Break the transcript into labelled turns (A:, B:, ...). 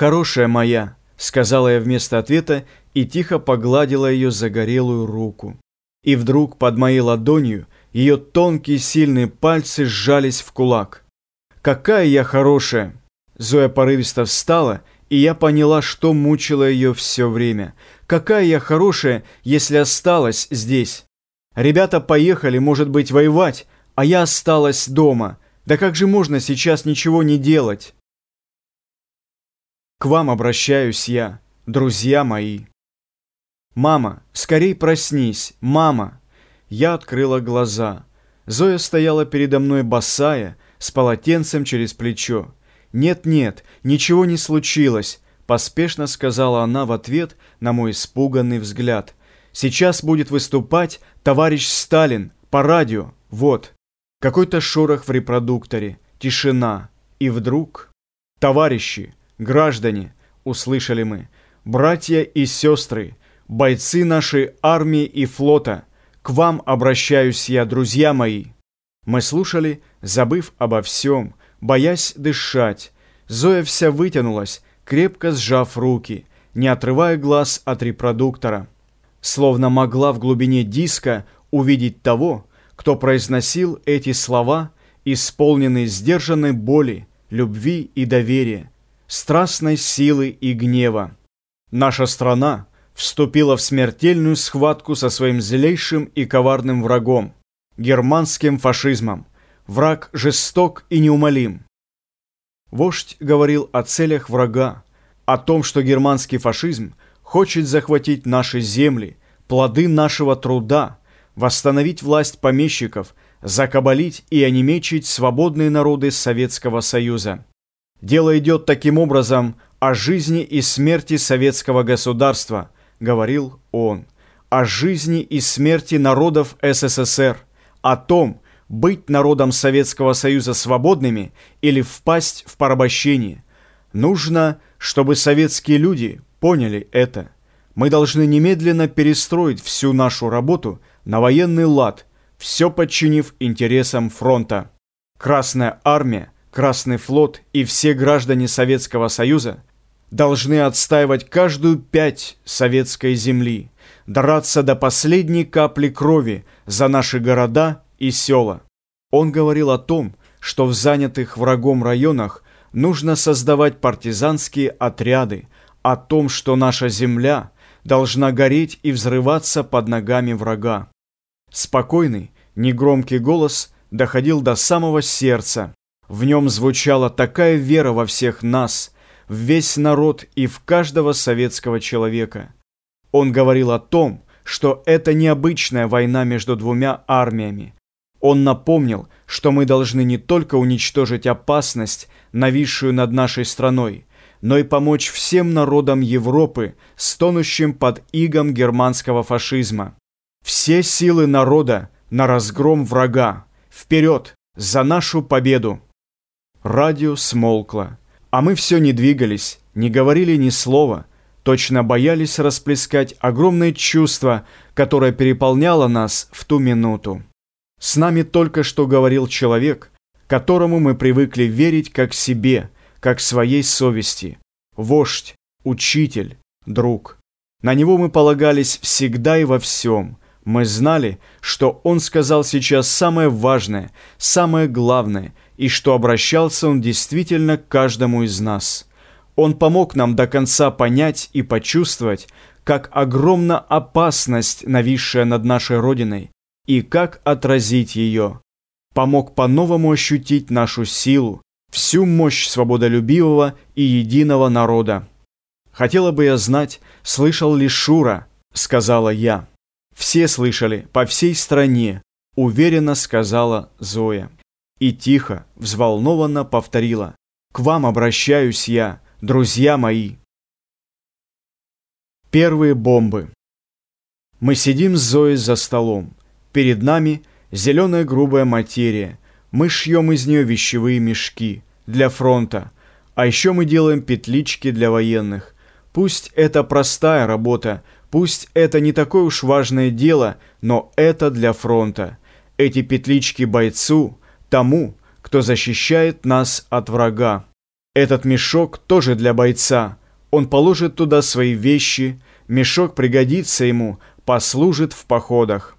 A: «Хорошая моя», — сказала я вместо ответа и тихо погладила ее загорелую руку. И вдруг под моей ладонью ее тонкие сильные пальцы сжались в кулак. «Какая я хорошая!» Зоя порывисто встала, и я поняла, что мучило ее все время. «Какая я хорошая, если осталась здесь!» Ребята поехали, может быть, воевать, а я осталась дома. Да как же можно сейчас ничего не делать? К вам обращаюсь я, друзья мои. «Мама, скорей проснись! Мама!» Я открыла глаза. Зоя стояла передо мной босая, с полотенцем через плечо. «Нет-нет, ничего не случилось», – поспешно сказала она в ответ на мой испуганный взгляд. «Сейчас будет выступать товарищ Сталин по радио, вот». Какой-то шорох в репродукторе, тишина. И вдруг... «Товарищи, граждане!» – услышали мы. «Братья и сестры, бойцы нашей армии и флота, к вам обращаюсь я, друзья мои». Мы слушали, забыв обо всем, боясь дышать. Зоя вся вытянулась, крепко сжав руки, не отрывая глаз от репродуктора. Словно могла в глубине диска увидеть того, кто произносил эти слова, исполненные сдержанной боли, любви и доверия, страстной силы и гнева. Наша страна вступила в смертельную схватку со своим злейшим и коварным врагом, германским фашизмом. Враг жесток и неумолим. Вождь говорил о целях врага, о том, что германский фашизм хочет захватить наши земли, плоды нашего труда, восстановить власть помещиков, закабалить и онемечить свободные народы Советского Союза. Дело идет таким образом о жизни и смерти советского государства, говорил он, о жизни и смерти народов СССР, о том, быть народом Советского Союза свободными или впасть в порабощение. Нужно, чтобы советские люди поняли это. Мы должны немедленно перестроить всю нашу работу на военный лад, все подчинив интересам фронта. Красная армия, Красный флот и все граждане Советского Союза должны отстаивать каждую пять советской земли, драться до последней капли крови за наши города и села. Он говорил о том, что в занятых врагом районах нужно создавать партизанские отряды, о том, что наша земля должна гореть и взрываться под ногами врага. Спокойный, негромкий голос доходил до самого сердца. В нем звучала такая вера во всех нас, в весь народ и в каждого советского человека. Он говорил о том, что это необычная война между двумя армиями. Он напомнил, что мы должны не только уничтожить опасность, нависшую над нашей страной, но и помочь всем народам Европы, стонущим под игом германского фашизма. Все силы народа на разгром врага. Вперед, за нашу победу! Радио смолкло, а мы все не двигались, не говорили ни слова, точно боялись расплескать огромное чувство, которое переполняло нас в ту минуту. С нами только что говорил человек, которому мы привыкли верить как себе, как своей совести. Вождь, учитель, друг. На него мы полагались всегда и во всем. Мы знали, что он сказал сейчас самое важное, самое главное, и что обращался он действительно к каждому из нас. Он помог нам до конца понять и почувствовать, как огромна опасность, нависшая над нашей Родиной, и как отразить ее. Помог по-новому ощутить нашу силу, всю мощь свободолюбивого и единого народа. «Хотела бы я знать, слышал ли Шура», — сказала я. «Все слышали, по всей стране», — уверенно сказала Зоя. И тихо, взволнованно повторила. «К вам обращаюсь я, друзья мои». Первые бомбы. Мы сидим с Зоей за столом. Перед нами зеленая грубая материя. Мы шьем из нее вещевые мешки для фронта. А еще мы делаем петлички для военных. Пусть это простая работа, пусть это не такое уж важное дело, но это для фронта. Эти петлички бойцу, тому, кто защищает нас от врага. Этот мешок тоже для бойца. Он положит туда свои вещи, мешок пригодится ему, послужит в походах.